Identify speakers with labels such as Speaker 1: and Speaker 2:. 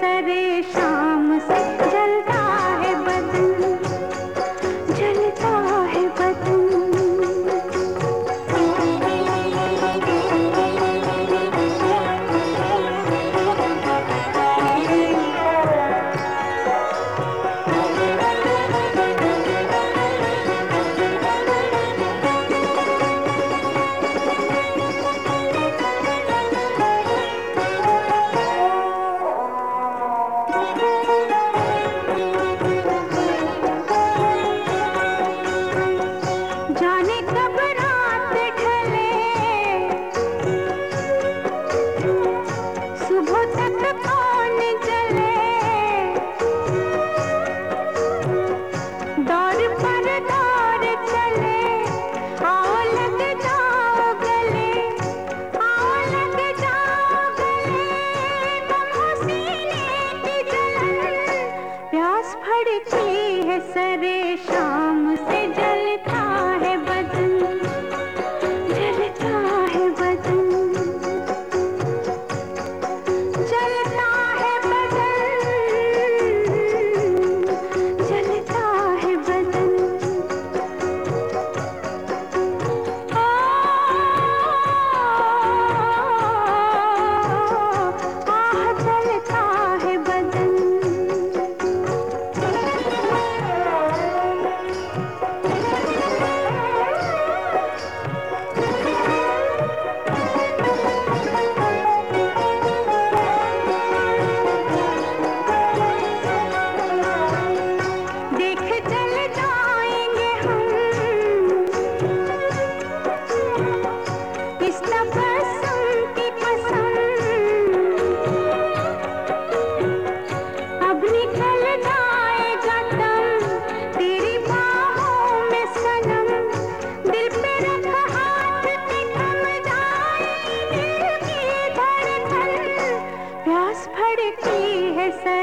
Speaker 1: सरे शाम कैसे